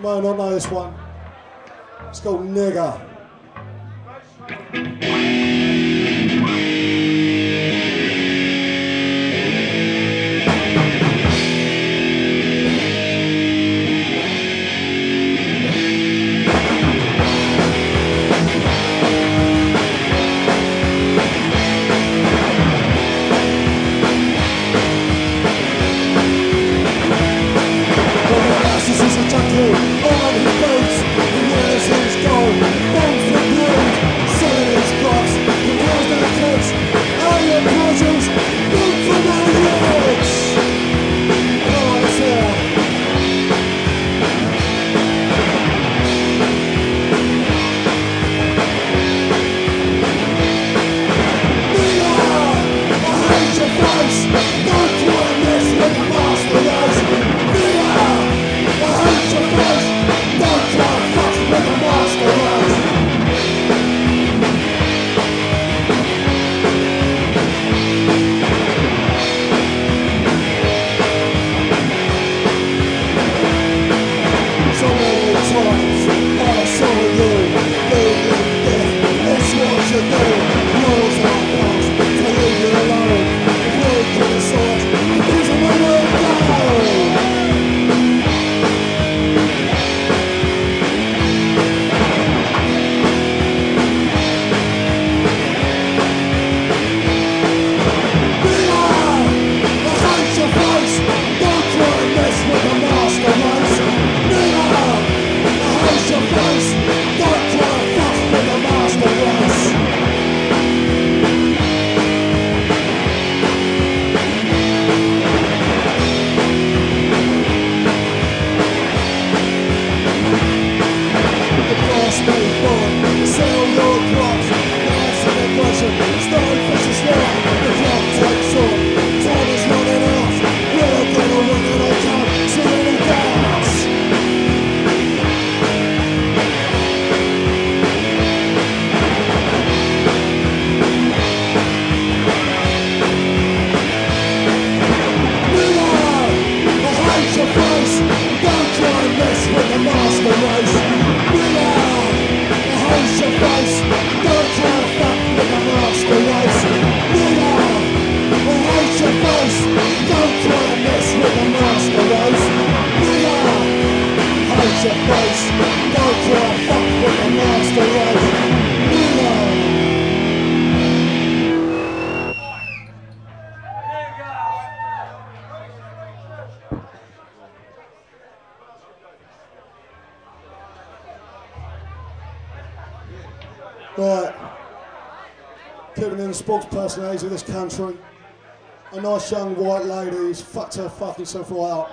You might not know this one. It's called Nigger. us, Right. Keeping in the sports personalities of this country. A nice young white lady who's fucked her fucking self right up.